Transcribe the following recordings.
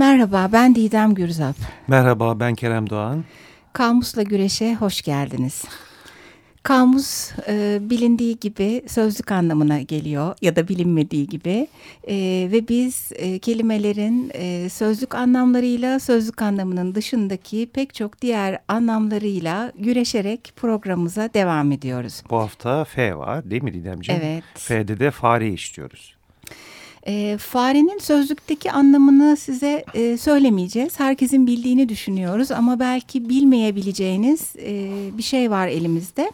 Merhaba, ben Didem Gürzap. Merhaba, ben Kerem Doğan. Kamusla Güreş'e hoş geldiniz. Kamus e, bilindiği gibi sözlük anlamına geliyor ya da bilinmediği gibi e, ve biz e, kelimelerin e, sözlük anlamlarıyla sözlük anlamının dışındaki pek çok diğer anlamlarıyla güreşerek programımıza devam ediyoruz. Bu hafta F var değil mi Didemciğim? Evet. F'de de fare işliyoruz. E, farenin sözlükteki anlamını size e, söylemeyeceğiz. Herkesin bildiğini düşünüyoruz ama belki bilmeyebileceğiniz e, bir şey var elimizde.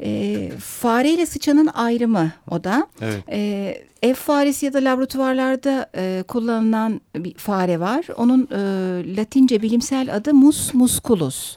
E, fare ile sıçanın ayrımı o da. Evet. E, ev faresi ya da laboratuvarlarda e, kullanılan bir fare var. Onun e, Latince bilimsel adı Mus musculus.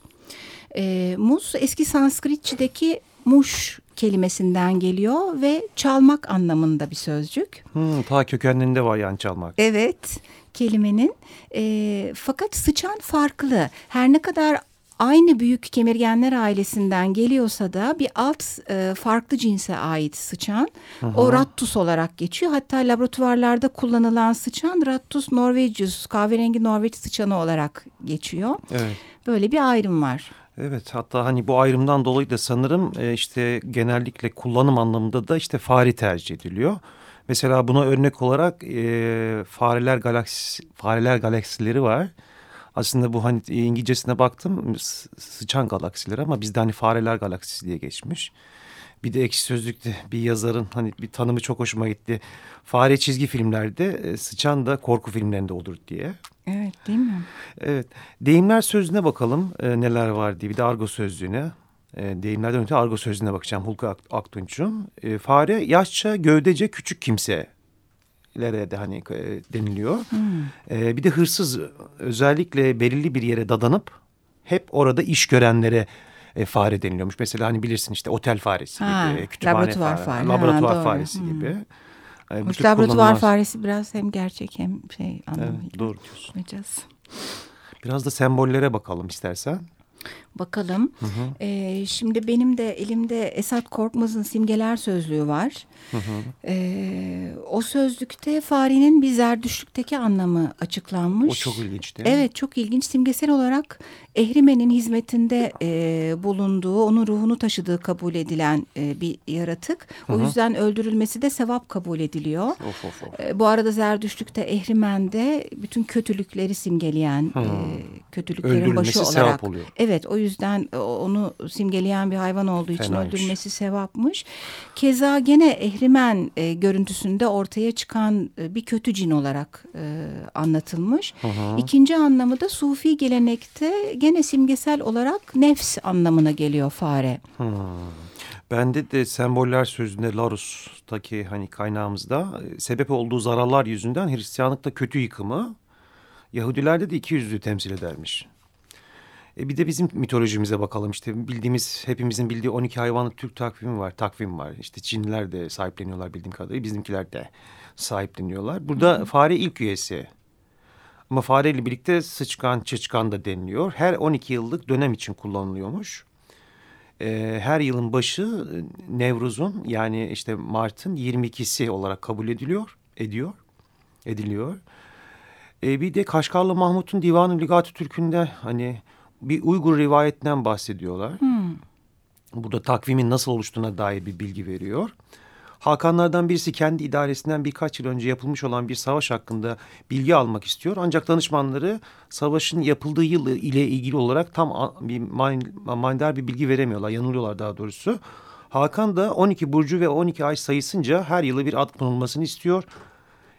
E, mus eski Sanskritçedeki muş kelimesinden geliyor ve çalmak anlamında bir sözcük. Hmm, ta kökenlerinde var yani çalmak. Evet kelimenin e, fakat sıçan farklı. Her ne kadar aynı büyük kemirgenler ailesinden geliyorsa da bir alt e, farklı cinse ait sıçan. Hı. O rattus olarak geçiyor. Hatta laboratuvarlarda kullanılan sıçan rattus norvegius kahverengi Norveç sıçanı olarak geçiyor. Evet. Böyle bir ayrım var. Evet hatta hani bu ayrımdan dolayı da sanırım e, işte genellikle kullanım anlamında da işte fare tercih ediliyor. Mesela buna örnek olarak e, fareler galaksi fareler galaksileri var. Aslında bu hani İngilizcesine baktım sıçan galaksileri ama bizde hani fareler galaksisi diye geçmiş. Bir de ekşi sözlükte bir yazarın hani bir tanımı çok hoşuma gitti. Fare çizgi filmlerde e, sıçan da korku filmlerinde olur diye. Evet değil mi? Evet. Deyimler sözlüğüne bakalım e, neler var diye. Bir de argo sözlüğüne. E, deyimlerden öte argo sözlüğüne bakacağım Hulka Aktunç'un. E, fare yaşça, gövdece, küçük kimse de hani e, deniliyor. Hmm. E, bir de hırsız özellikle belirli bir yere dadanıp hep orada iş görenlere e, fare deniliyormuş. Mesela hani bilirsin işte otel faresi ha, gibi, kütüphane laboratuvar fare, fare. laboratuvar ha, faresi hmm. gibi. E, Hoş laboratuvar faresi biraz hem gerçek hem şey anlamıyla. Evet, doğru diyorsun. Biraz da sembollere bakalım istersen. Bakalım. Hı hı. Ee, şimdi benim de elimde Esat Korkmaz'ın simgeler sözlüğü var. Hı hı. Ee, o sözlükte farenin bir zerdüşlükteki anlamı açıklanmış. O çok ilginç değil mi? Evet çok ilginç. Simgesel olarak Ehrimen'in hizmetinde e, bulunduğu, onun ruhunu taşıdığı kabul edilen e, bir yaratık. Hı hı. O yüzden öldürülmesi de sevap kabul ediliyor. Of, of, of. E, bu arada Zerdüşlük'te Ehrimen'de bütün kötülükleri simgeleyen, e, kötülüklerin başı olarak. Oluyor. Evet o yüzden onu simgeleyen bir hayvan olduğu için Fenaymış. öldürmesi sevapmış. Keza gene Ehrimen e, görüntüsünde ortaya çıkan e, bir kötü cin olarak e, anlatılmış. Hı hı. İkinci anlamı da Sufi gelenekte gene simgesel olarak nefs anlamına geliyor fare. Hmm. Bende de semboller sözünde Larus'taki hani kaynağımızda sebep olduğu zararlar yüzünden Hristiyanlıkta kötü yıkımı, Yahudilerde de iki yüzlüğü temsil edermiş. E bir de bizim mitolojimize bakalım işte bildiğimiz hepimizin bildiği 12 hayvanlı Türk takvimi var, takvim var. İşte Çinliler de sahipleniyorlar bildiğim kadarıyla bizimkiler de sahipleniyorlar. Burada Hı -hı. fare ilk üyesi. Ama fareyle birlikte sıçkan, çıçkan da deniliyor. Her 12 yıllık dönem için kullanılıyormuş. Ee, her yılın başı Nevruz'un yani işte Mart'ın 22'si olarak kabul ediliyor, ediyor, ediliyor. Ee, bir de Kaşgarlı Mahmut'un Divan-ı Ligat-ı Türk'ünde hani bir Uygur rivayetinden bahsediyorlar. Hmm. Burada takvimin nasıl oluştuğuna dair bir bilgi veriyor. Hakanlardan birisi kendi idaresinden birkaç yıl önce yapılmış olan bir savaş hakkında bilgi almak istiyor. Ancak danışmanları savaşın yapıldığı yıl ile ilgili olarak tam bir manidar bir bilgi veremiyorlar. Yanılıyorlar daha doğrusu. Hakan da 12 burcu ve 12 ay sayısınca her yılı bir ad konulmasını istiyor.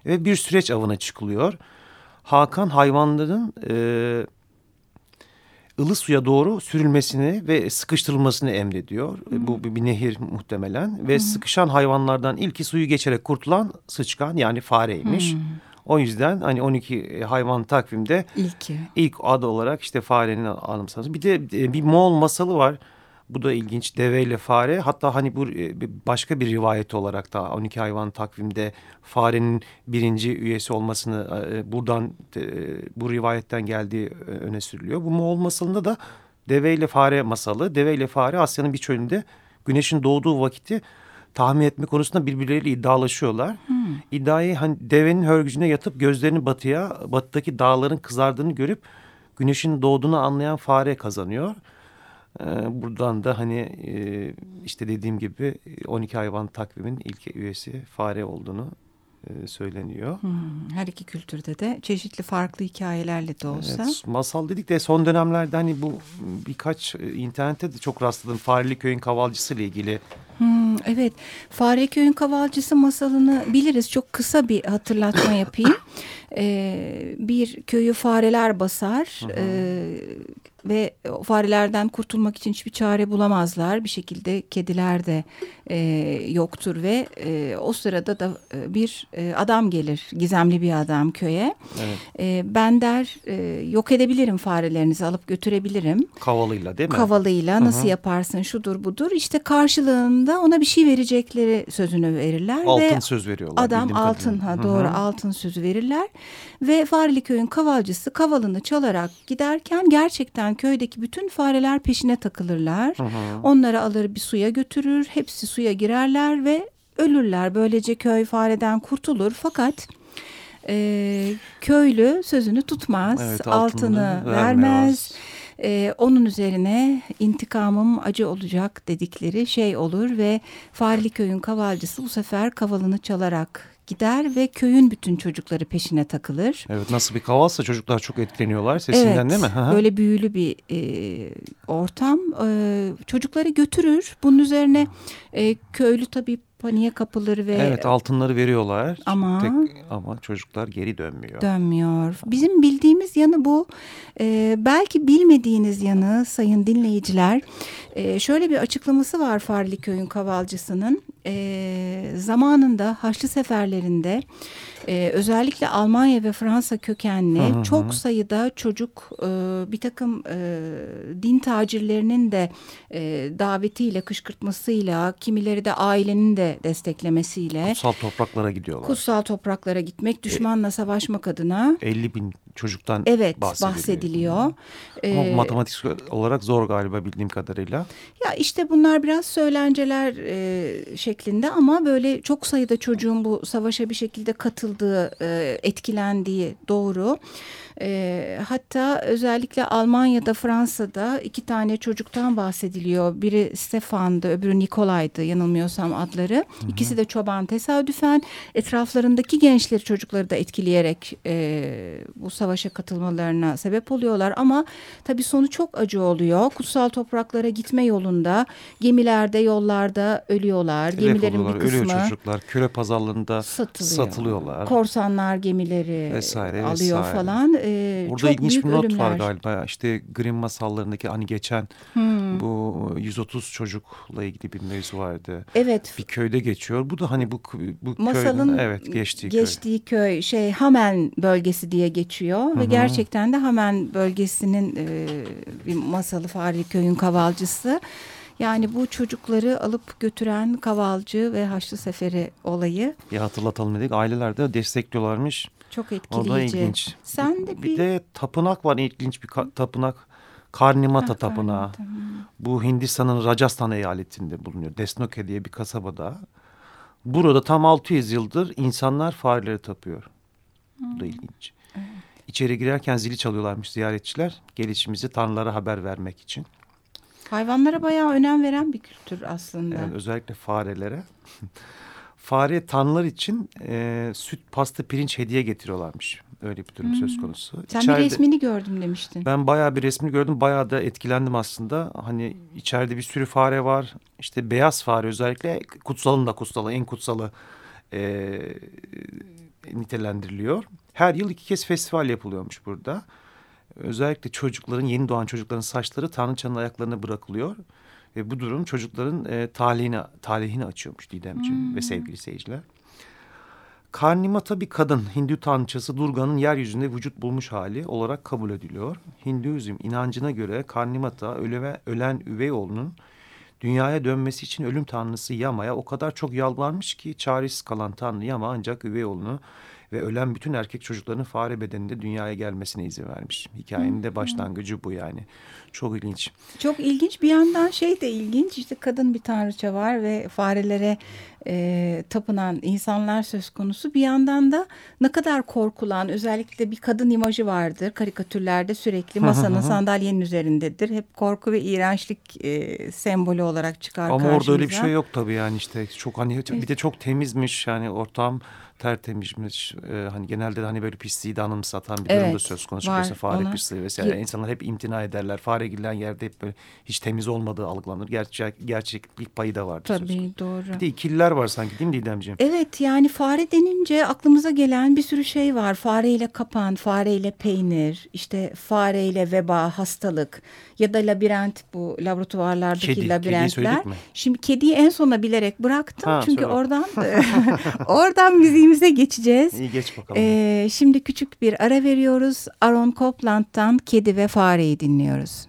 Ve bir süreç avına çıkılıyor. Hakan hayvanların... E, ılı suya doğru sürülmesini ve sıkıştırılmasını emrediyor. Hı. Bu bir nehir muhtemelen ve Hı. sıkışan hayvanlardan ilki suyu geçerek kurtulan sıçkan yani fareymiş. Hı. O yüzden hani 12 hayvan takvimde ilk ilk adı olarak işte farenin anımsanız. Bir de e, bir Moğol masalı var. Bu da ilginç. Deveyle fare. Hatta hani bu e, başka bir rivayet olarak da 12 hayvan takvimde farenin birinci üyesi olmasını e, buradan bu rivayetten geldiği e, öne sürülüyor. Bu Moğol masalında da deveyle fare masalı. Deveyle fare Asya'nın bir çölünde güneşin doğduğu vakiti tahmin etme konusunda birbirleriyle iddialaşıyorlar. Hmm. İddiayı hani devenin hörgücüne yatıp gözlerini batıya, batıdaki dağların kızardığını görüp güneşin doğduğunu anlayan fare kazanıyor. Ee, buradan da hani e, işte dediğim gibi 12 hayvan takvimin ilk üyesi fare olduğunu e, söyleniyor. Hmm, her iki kültürde de çeşitli farklı hikayelerle de olsa. Evet, masal dedik de son dönemlerde hani bu birkaç e, internette de çok rastladım. Fareli Köyün Kavalcısı ile ilgili. Hmm, evet, Fare Köyün Kavalcısı masalını biliriz. Çok kısa bir hatırlatma yapayım. ee, bir köyü fareler basar. Ee, ve o farelerden kurtulmak için hiçbir çare bulamazlar. Bir şekilde kediler de e, yoktur ve e, o sırada da e, bir e, adam gelir, gizemli bir adam köye. Evet. E, ben der e, yok edebilirim farelerinizi alıp götürebilirim. Kavalıyla değil mi? Kavalıyla nasıl Hı -hı. yaparsın şudur budur. İşte karşılığında ona bir şey verecekleri sözünü verirler. Altın ve söz veriyorlar. Adam altın ha doğru Hı -hı. altın sözü verirler. Ve Fareli köyün kavalcısı kavalını çalarak giderken gerçekten köydeki bütün fareler peşine takılırlar. Hı hı. Onları alır bir suya götürür. Hepsi suya girerler ve ölürler. Böylece köy fareden kurtulur. Fakat e, köylü sözünü tutmaz. Evet, altını, altını vermez. vermez. Ee, onun üzerine intikamım acı olacak dedikleri şey olur ve Fareli köyün kavalcısı bu sefer kavalını çalarak gider ve köyün bütün çocukları peşine takılır. Evet nasıl bir kavalsa çocuklar çok etkileniyorlar sesinden evet, değil mi? Evet böyle büyülü bir e, ortam. E, çocukları götürür. Bunun üzerine e, köylü tabii paniğe kapılır ve... Evet altınları veriyorlar. Ama... Tek, ama çocuklar geri dönmüyor. Dönmüyor. Bizim bildiğimiz yanı bu. Ee, belki bilmediğiniz yanı sayın dinleyiciler. Ee, şöyle bir açıklaması var Farli Köy'ün kavalcısının. Ee, zamanında Haçlı seferlerinde e, özellikle Almanya ve Fransa kökenli hı hı. çok sayıda çocuk e, bir takım e, din tacirlerinin de e, davetiyle kışkırtmasıyla kimileri de ailenin de desteklemesiyle. Kutsal topraklara gidiyorlar. Kutsal topraklara gitmek düşmanla savaşmak adına. 50 bin çocuktan evet, bahsediliyor. bahsediliyor. Ama ee, matematik olarak zor galiba bildiğim kadarıyla. Ya işte bunlar biraz söylenceler e, şeklinde ama böyle çok sayıda çocuğun bu savaşa bir şekilde katıldığı, e, etkilendiği doğru. E, hatta özellikle Almanya'da, Fransa'da iki tane çocuktan bahsediliyor. Biri Stefan'dı, öbürü Nikolay'dı yanılmıyorsam adları. Hı hı. İkisi de çoban tesadüfen etraflarındaki gençleri çocukları da etkileyerek e, bu savaşa katılmalarına sebep oluyorlar. Ama tabii sonu çok acı oluyor. Kutsal topraklara gitme yolunda gemilerde, yollarda ölüyorlar. Telef Gemilerin bir kısmı ölüyor çocuklar. Köle pazarlığında satılıyor. satılıyorlar. Korsanlar gemileri vesaire, alıyor vesaire. falan. Ee, Burada çok ilginç bir not ölümler. var galiba. İşte Grimm masallarındaki hani geçen hmm. bu 130 çocukla ilgili bir mevzu vardı. Evet. Bir köyde geçiyor. Bu da hani bu bu Masalın köyün evet geçtiği, geçtiği köy. köy şey Hamen bölgesi diye geçiyor Hı -hı. ve gerçekten de Hamen bölgesinin e, bir masalı Fahri köyün kavalcısı. Yani bu çocukları alıp götüren kavalcı ve Haçlı Seferi olayı. Ya hatırlatalım dedik. Aileler de destekliyorlarmış. Çok etkileyici. O da ilginç. Sen de bir... bir de tapınak var ilginç bir tapınak. Karnimata ha, Tapınağı. Karnimata. Bu Hindistan'ın Rajasthan eyaletinde bulunuyor. Desnoke diye bir kasabada. Burada tam 600 yıldır insanlar fareleri tapıyor. Hmm. Bu da ilginç. Evet. İçeri girerken zili çalıyorlarmış ziyaretçiler. Gelişimizi tanrılara haber vermek için. Hayvanlara bayağı önem veren bir kültür aslında. Evet, özellikle farelere. Fare tanrılar için e, süt, pasta, pirinç hediye getiriyorlarmış. Öyle bir durum hmm. söz konusu. Sen içeride, bir resmini gördüm demiştin. Ben bayağı bir resmini gördüm. Bayağı da etkilendim aslında. Hani içeride bir sürü fare var. İşte beyaz fare özellikle kutsalın da kutsalı, en kutsalı e, nitelendiriliyor. Her yıl iki kez festival yapılıyormuş burada. Özellikle çocukların, yeni doğan çocukların saçları Tanrıçanın ayaklarına bırakılıyor. Ve bu durum çocukların e, talihini, talihini açıyormuş Didemciğim hmm. ve sevgili seyirciler. Karnimata bir kadın, Hindu tanrıçası Durga'nın yeryüzünde vücut bulmuş hali olarak kabul ediliyor. Hinduizm inancına göre Karnimata öleve, ölen üvey oğlunun dünyaya dönmesi için ölüm tanrısı Yama'ya o kadar çok yalvarmış ki çaresiz kalan tanrı Yama ancak üvey oğlunu ve ölen bütün erkek çocukların fare bedeninde dünyaya gelmesine izin vermiş. Hikayenin de başlangıcı bu yani. Çok ilginç. Çok ilginç bir yandan şey de ilginç işte kadın bir tanrıça var ve farelere e, tapınan insanlar söz konusu. Bir yandan da ne kadar korkulan özellikle bir kadın imajı vardır. Karikatürlerde sürekli masanın sandalyenin üzerindedir. Hep korku ve iğrençlik e, sembolü olarak çıkar Ama karşımıza. orada öyle bir şey yok tabii yani işte çok hani bir de çok temizmiş yani ortam tertemizmiş. Ee, hani genelde de hani böyle pisliği de anımsatan bir Evet, durum da söz konusu. var. Mesela fare Ona- pisliği vesaire. Ye- İnsanlar hep imtina ederler. Fare girilen yerde hep böyle hiç temiz olmadığı algılanır. Gerçek, gerçeklik payı da vardır. Tabii doğru. Bir de ikililer var sanki değil mi Didemciğim? Evet yani fare denince aklımıza gelen bir sürü şey var. Fareyle kapan, fareyle peynir, işte fareyle veba, hastalık ya da labirent bu laboratuvarlardaki Kedi, kediyi labirentler. söyledik mi? Şimdi kediyi en sona bilerek bıraktım. Ha, Çünkü söyle. oradan oradan müziğimize geçeceğiz. İyi geç bakalım. Ee, şimdi küçük bir ara veriyoruz. Aaron Copland'dan Kedi ve Fareyi dinliyoruz.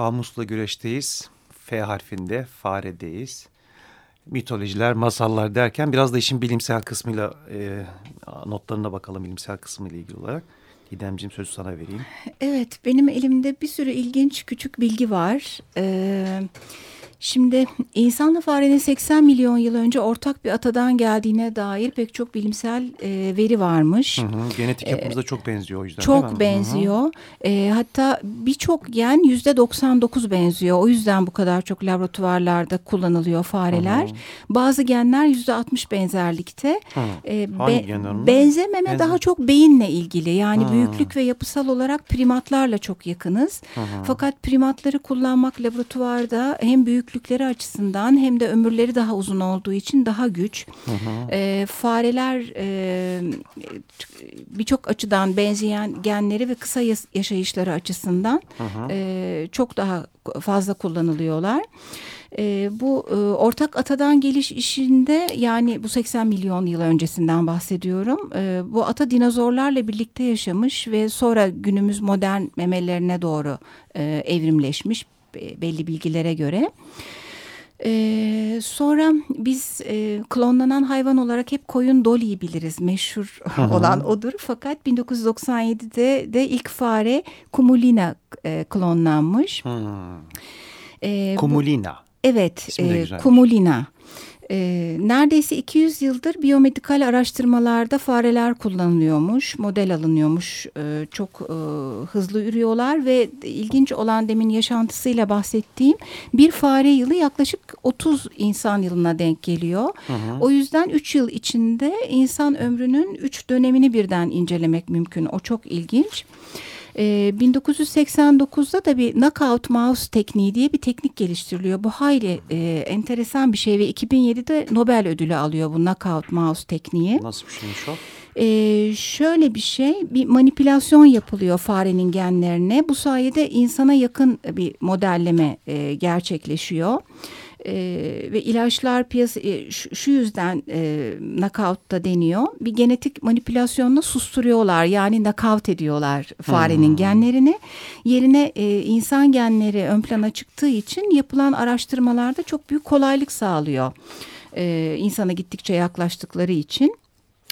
Kamusla güreşteyiz. F harfinde faredeyiz. Mitolojiler, masallar derken biraz da işin bilimsel kısmıyla e, notlarına bakalım bilimsel kısmıyla ilgili olarak. Didemciğim sözü sana vereyim. Evet, benim elimde bir sürü ilginç küçük bilgi var. Ee, Şimdi insanla farenin 80 milyon yıl önce ortak bir atadan geldiğine dair pek çok bilimsel e, veri varmış. Hı hı. Genetik yapımıza çok benziyor o yüzden Çok değil mi? benziyor. E, hatta birçok gen yüzde 99 benziyor. O yüzden bu kadar çok laboratuvarlarda kullanılıyor fareler. Bazı genler yüzde 60 benzerlikte. Hı. E, Hangi genler? Benzememe Benze- daha çok beyinle ilgili. Yani Hı. büyüklük ve yapısal olarak primatlarla çok yakınız. Hı hı. Fakat primatları kullanmak laboratuvarda hem büyüklükleri açısından hem de ömürleri daha uzun olduğu için daha güç. Hı hı. E, fareler e, birçok açıdan benzeyen genleri ve kısa yaşayışları açısından Hı hı. e, çok daha fazla kullanılıyorlar. E, bu e, ortak atadan geliş işinde yani bu 80 milyon yıl öncesinden bahsediyorum. E, bu ata dinozorlarla birlikte yaşamış ve sonra günümüz modern memelerine doğru e, evrimleşmiş belli bilgilere göre. Ee, sonra biz e, klonlanan hayvan olarak hep koyun Dolly'yi biliriz. Meşhur olan odur. Fakat 1997'de de ilk fare Kumulina e, klonlanmış. Ee, bu- Kumulina. evet, İsmi de e. Kumulina. Ee, neredeyse 200 yıldır biyomedikal araştırmalarda fareler kullanılıyormuş, model alınıyormuş. Ee, çok e, hızlı ürüyorlar ve ilginç olan demin yaşantısıyla bahsettiğim bir fare yılı yaklaşık 30 insan yılına denk geliyor. Hı hı. O yüzden 3 yıl içinde insan ömrünün 3 dönemini birden incelemek mümkün. O çok ilginç. Ee, 1989'da da bir knockout mouse tekniği diye bir teknik geliştiriliyor. Bu hayli e, enteresan bir şey ve 2007'de Nobel ödülü alıyor bu knockout mouse tekniği. Nasıl bir şeymiş o? Ee, şöyle bir şey, bir manipülasyon yapılıyor farenin genlerine. Bu sayede insana yakın bir modelleme e, gerçekleşiyor. Ee, ve ilaçlar piyasa e, şu, şu yüzden e, knockout da deniyor. Bir genetik manipülasyonla susturuyorlar yani knockout ediyorlar farenin genlerini. Yerine e, insan genleri ön plana çıktığı için yapılan araştırmalarda çok büyük kolaylık sağlıyor. Ee, insana gittikçe yaklaştıkları için.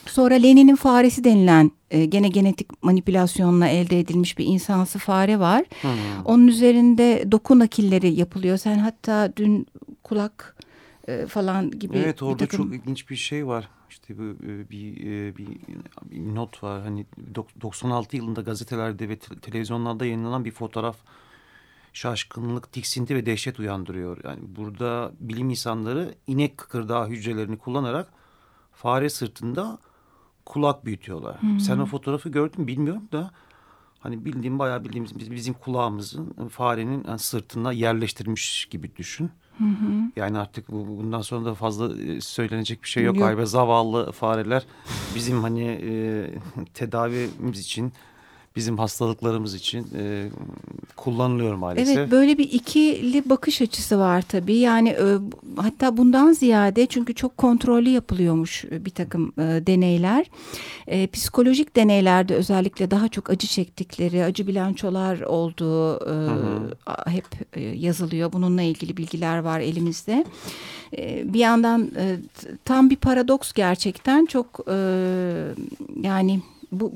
Sonra Lenin'in faresi denilen e, gene genetik manipülasyonla elde edilmiş bir insansı fare var. Hı. Onun üzerinde doku nakilleri yapılıyor. Sen hatta dün kulak e, falan gibi Evet bir orada takım... çok ilginç bir şey var. İşte e, bir, e, bir, bir not var. Hani dok- 96 yılında gazetelerde ve te- televizyonlarda yayınlanan bir fotoğraf şaşkınlık, tiksinti ve dehşet uyandırıyor. Yani burada bilim insanları inek kıkırdağı hücrelerini kullanarak fare sırtında kulak büyütüyorlar. Sen o fotoğrafı gördün mü bilmiyorum da hani bildiğim bayağı bildiğimiz biz- bizim kulağımızın farenin yani sırtına yerleştirmiş gibi düşün. Yani artık bu, bundan sonra da fazla e, söylenecek bir şey yok. Yok. Galiba zavallı fareler bizim hani e, tedavimiz için, bizim hastalıklarımız için e, kullanılıyor maalesef. Evet böyle bir ikili bakış açısı var tabii. Yani e, hatta bundan ziyade çünkü çok kontrollü yapılıyormuş e, bir takım e, deneyler. E, psikolojik deneylerde özellikle daha çok acı çektikleri, acı bilançolar olduğu e, a- hep e, yazılıyor. Bununla ilgili bilgiler var elimizde. E, bir yandan e, tam bir paradoks gerçekten çok e, yani bu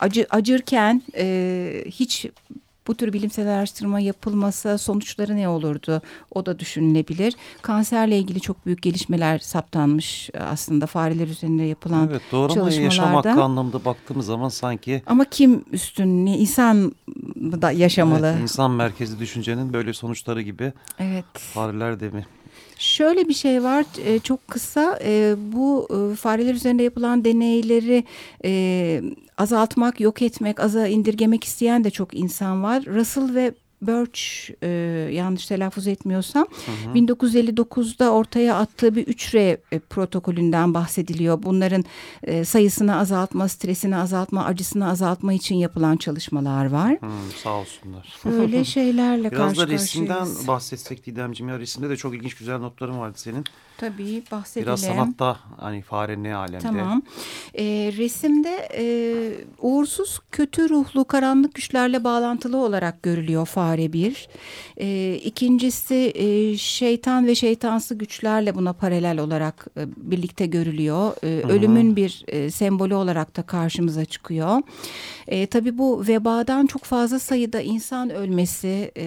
acı acırken e, hiç bu tür bilimsel araştırma yapılmasa sonuçları ne olurdu? O da düşünülebilir. Kanserle ilgili çok büyük gelişmeler saptanmış aslında fareler üzerinde yapılan Evet doğru ama yaşam çalışmalarda. hakkı anlamında baktığımız zaman sanki Ama kim üstün? İnsan da yaşamalı. evet, insan merkezli düşüncenin böyle sonuçları gibi evet. fareler de mi? Şöyle bir şey var e, çok kısa e, bu e, fareler üzerinde yapılan deneyleri azaltmak, yok etmek, aza indirgemek isteyen de çok insan var. Russell ve Birch e, yanlış telaffuz etmiyorsam 1959'da ortaya attığı bir 3R e, protokolünden bahsediliyor. Bunların e, sayısını azaltma, stresini azaltma, acısını azaltma için yapılan çalışmalar var. Hmm, sağ olsunlar. Böyle şeylerle Biraz karşı da resimden karşıyayız. bahsetsek Didemciğim ya resimde de çok ilginç güzel notların vardı senin. Tabii bahsedelim. Biraz sanatta hani fare ne alemde. Tamam. E, resimde e, uğursuz, kötü ruhlu, karanlık güçlerle bağlantılı olarak görülüyor fare bir. E, ikincisi e, şeytan ve şeytansı güçlerle buna paralel olarak e, birlikte görülüyor. E, ölümün bir e, sembolü olarak da karşımıza çıkıyor. E, tabii bu vebadan çok fazla sayıda insan ölmesi e,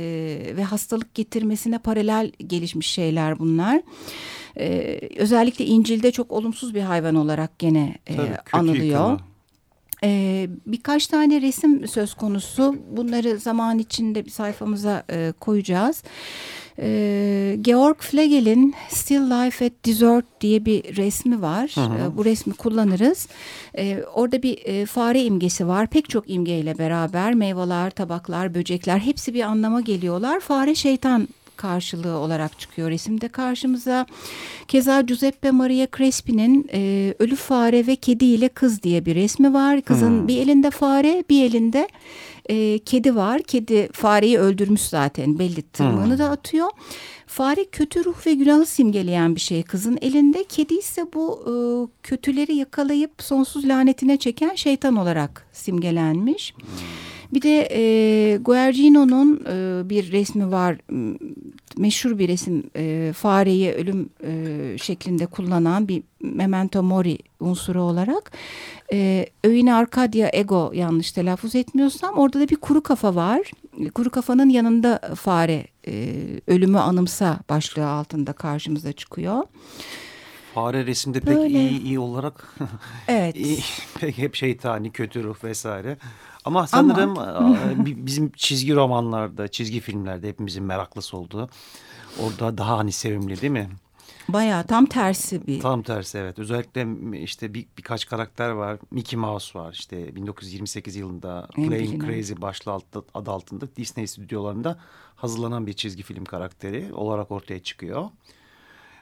ve hastalık getirmesine paralel gelişmiş şeyler bunlar. Ee, özellikle İncil'de çok olumsuz bir hayvan olarak gene e, Tabii, anılıyor. yıkımı. Ee, birkaç tane resim söz konusu. Bunları zaman içinde bir sayfamıza e, koyacağız. Ee, Georg Flegel'in Still Life at Desert diye bir resmi var. Hı hı. Ee, bu resmi kullanırız. Ee, orada bir e, fare imgesi var. Pek çok imgeyle beraber meyveler, tabaklar, böcekler hepsi bir anlama geliyorlar. Fare şeytan karşılığı olarak çıkıyor resimde karşımıza. Keza Giuseppe Maria Crespi'nin e, Ölü Fare ve Kedi ile Kız diye bir resmi var. Kızın Hmm. bir elinde fare, bir elinde e, kedi var. Kedi fareyi öldürmüş zaten belli tırmığını da atıyor. Fare kötü ruh ve günahı simgeleyen bir şey kızın elinde. Kedi ise bu e, kötüleri yakalayıp sonsuz lanetine çeken şeytan olarak simgelenmiş. Bir de e, Guercino'nun e, bir resmi var. Meşhur bir resim. E, fareyi ölüm e, şeklinde kullanan bir memento mori unsuru olarak. E, Öğüne Arcadia Ego yanlış telaffuz etmiyorsam orada da bir kuru kafa var. Kuru kafanın yanında fare e, ölümü anımsa başlığı altında karşımıza çıkıyor. Fare resimde pek Böyle. iyi iyi olarak Evet. iyi, pek hep şeytani, kötü ruh vesaire. Ama sanırım e, bi- bizim çizgi romanlarda, çizgi filmlerde hepimizin meraklısı olduğu. Orada daha hani sevimli değil mi? Bayağı tam tersi bir. Tam tersi evet. Özellikle işte bir, birkaç karakter var. Mickey Mouse var. İşte 1928 yılında En Playing bilinen. Crazy başlığı altı- adı altında Disney stüdyolarında hazırlanan bir çizgi film karakteri olarak ortaya çıkıyor.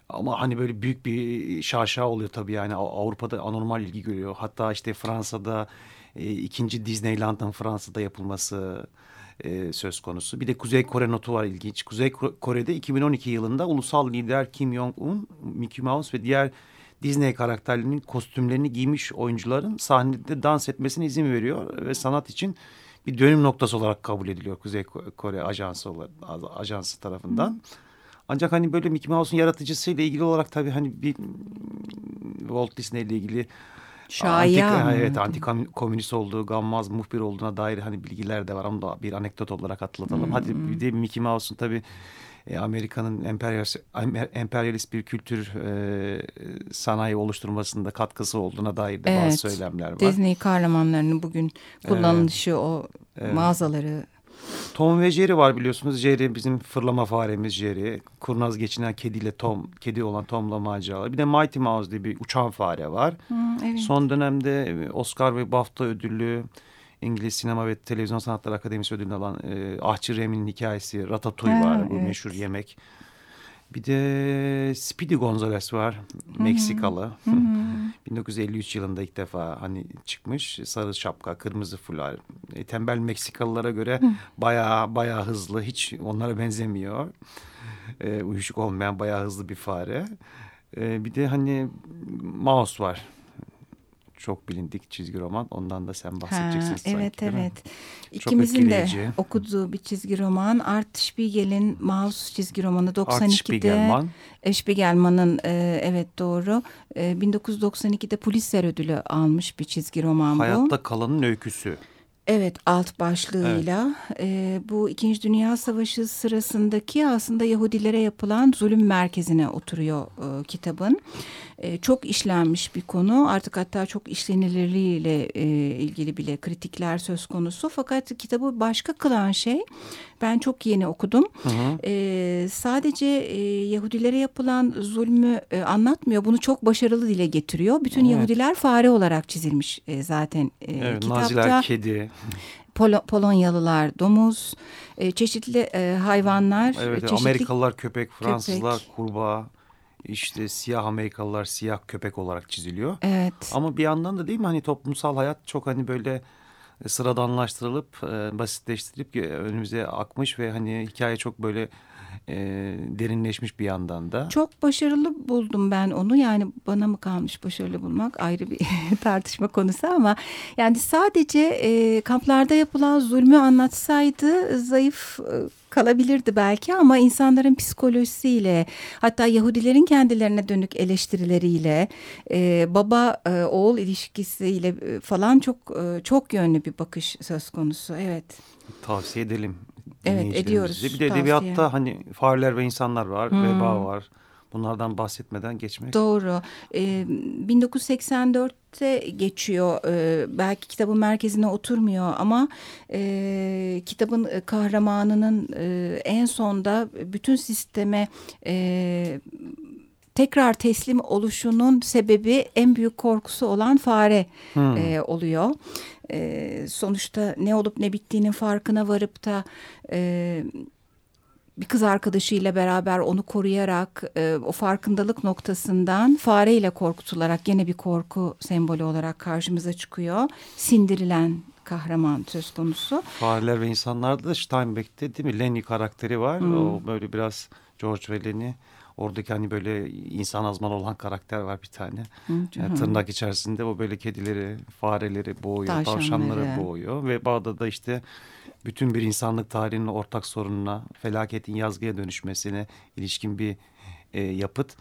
Ama hani böyle büyük bir şaşa oluyor tabii yani Av- Avrupa'da anormal ilgi görüyor. Hatta işte Fransa'da e, ikinci Disneyland'ın Fransa'da yapılması e, söz konusu. Bir de Kuzey Kore notu var ilginç. Kuzey Ko- Kore'de 2012 yılında ulusal lider Kim Jong-un, Mickey Mouse ve diğer Disney karakterlerinin kostümlerini giymiş oyuncuların sahnede dans etmesine izin veriyor ve sanat için bir dönüm noktası olarak kabul ediliyor Kuzey Ko- Kore ajansı olarak, ajansı tarafından. Ancak hani böyle Mickey Mouse'un yaratıcısıyla ilgili olarak tabii hani bir Walt Disney ile ilgili Şaya. Anti, evet anti-komünist olduğu, gammaz muhbir olduğuna dair hani bilgiler de var. Onu da bir anekdot olarak atlatalım. Hadi bir de Mickey Mouse'un tabii e, Amerika'nın emperyalist, emperyalist bir kültür e, sanayi oluşturmasında katkısı olduğuna dair de Evet. bazı söylemler var. Disney kahramanlarının bugün kullanılışı o mağazaları. Tom ve Jerry var biliyorsunuz. Jerry bizim fırlama faremiz Jerry. Kurnaz geçinen kediyle Tom, kedi olan Tom'la maceralar. Bir de Mighty Mouse diye bir uçan fare var. Hı, evet. Son dönemde Oscar ve BAFTA ödüllü İngiliz Sinema ve Televizyon Sanatları Akademisi ödülünü alan e, Ahçı Remi'nin hikayesi Ratatouille Ha, var. Bu evet. meşhur yemek. Bir de Speedy Gonzales var. Meksikalı. 1953 yılında ilk defa hani çıkmış. Sarı şapka, kırmızı fular. E, tembel Meksikalılara göre bayağı bayağı hızlı. Hiç onlara benzemiyor. E, uyuşuk olmayan bayağı hızlı bir fare. E, bir de hani Mouse var. Çok bilindik çizgi roman. Ondan da sen Ha, bahsedeceksin sanki. evet evet. İkimizin de okuduğu bir çizgi roman. Art Spiegel'in Mouse çizgi romanı Art 92'de. Spiegelman. E, Spiegelman'ın e, evet doğru. E, 1992'de Pulitzer ödülü almış bir çizgi roman bu. Hayatta kalanın öyküsü. Evet alt başlığıyla e, bu İkinci Dünya Savaşı sırasındaki aslında Yahudilere yapılan zulüm merkezine oturuyor e, kitabın. E, çok işlenmiş bir konu artık hatta çok işlenilirliğiyle e, ilgili bile kritikler söz konusu. Fakat kitabı başka kılan şey ben çok yeni okudum. Hı hı. E, sadece e, Yahudilere yapılan zulmü e, anlatmıyor bunu çok başarılı dile getiriyor. Bütün Evet. Yahudiler fare olarak çizilmiş e, zaten e, Evet, kitapta. Naziler kedi. Polo- Polonyalılar domuz, e, çeşitli e, hayvanlar, Evet, çeşitli Amerikalılar köpek, Fransızlar kurbağa. işte siyah Amerikalılar siyah köpek olarak çiziliyor. Evet. Ama bir yandan da değil mi hani toplumsal hayat çok hani böyle e, sıradanlaştırılıp e, basitleştirip e, önümüze akmış ve hani hikaye çok böyle e, derinleşmiş bir yandan da. Çok başarılı buldum ben onu yani bana mı kalmış başarılı bulmak ayrı bir tartışma konusu ama yani sadece e, kamplarda yapılan zulmü anlatsaydı zayıf e, kalabilirdi belki ama insanların psikolojisiyle hatta Yahudilerin kendilerine dönük eleştirileriyle e, baba e, oğul ilişkisiyle e, falan çok e, çok yönlü bir bakış söz konusu evet. Tavsiye edelim. Evet ediyoruz. Bir de edebiyatta tavsiye. hani fareler ve insanlar var, hmm. veba var. Bunlardan bahsetmeden geçmek. Doğru. Ee, 1984'te geçiyor. Ee, belki kitabın merkezine oturmuyor ama e, kitabın kahramanının e, en sonda bütün sisteme e, tekrar teslim oluşunun sebebi en büyük korkusu olan fare hmm. e, oluyor. E, sonuçta ne olup ne bittiğinin farkına varıp da e, bir kız arkadaşıyla beraber onu koruyarak e, o farkındalık noktasından fareyle korkutularak gene bir korku sembolü olarak karşımıza çıkıyor. Sindirilen kahraman söz konusu. Fareler ve insanlarda da Steinbeck'te değil mi? Lenny karakteri var. Hmm. O böyle biraz George ve Lenny Oradaki hani böyle insan azman olan karakter var bir tane. Hı, yani tırnak içerisinde o böyle kedileri, fareleri boğuyor, tavşanları boğuyor. Ve Bağdat'ta işte bütün bir insanlık tarihinin ortak sorununa, felaketin yazgıya dönüşmesine ilişkin bir e, yapıt.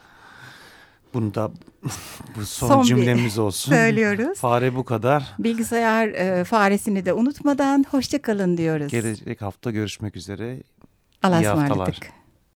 Bunu da bu son, son cümlemiz olsun. Söylüyoruz. Fare bu kadar. Bilgisayar e, faresini de unutmadan hoşçakalın diyoruz. Gelecek hafta görüşmek üzere. Allah'a ısmarladık.